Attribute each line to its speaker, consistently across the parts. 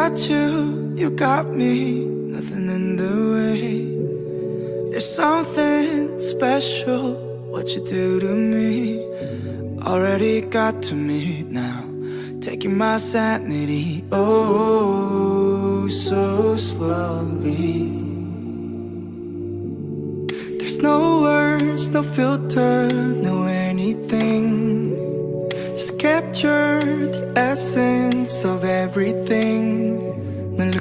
Speaker 1: got you, you got me, nothing in the way. There's something special, what you do to me. Already got to me now, taking my sanity, oh, so slowly. There's no words, no filter, no anything. Just capture the essence of everything.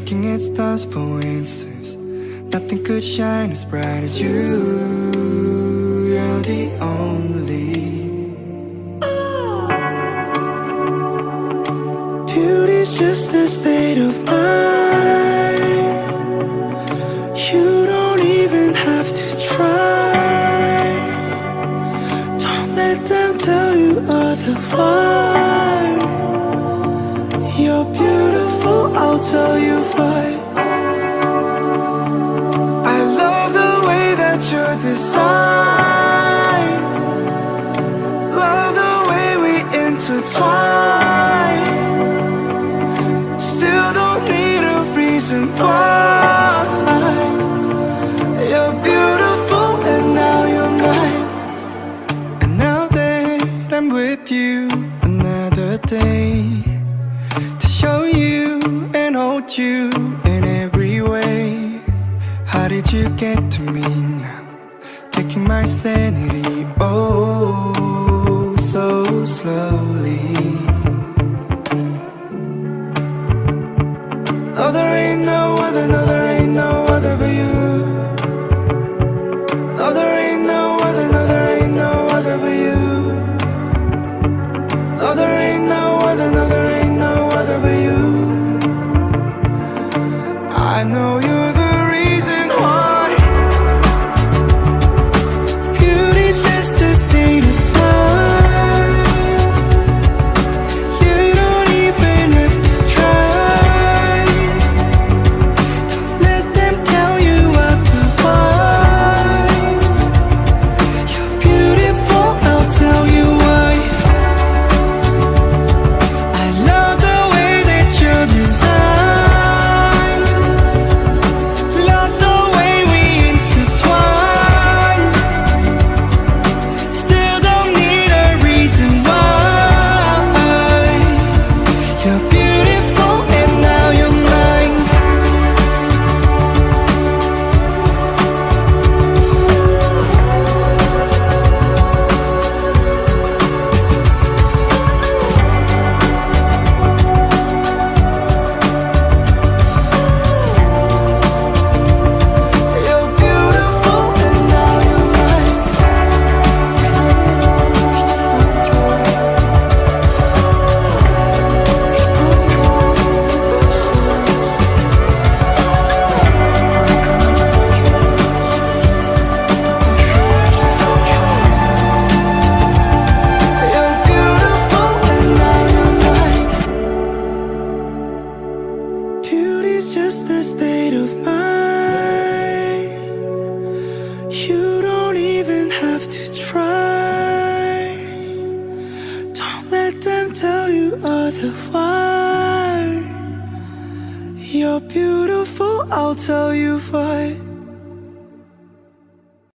Speaker 1: Looking at stars for answers. Nothing could shine as bright as you. You're the only. Beauty's just a state of mind. With you another day to show you and hold you in every way. How did you get to me now? Taking my sanity, oh, so slowly. No, there ain't no other, no, no, Beauty's just a state of mind. You don't even have to try. Don't let them tell you otherwise. You're beautiful, I'll tell you why.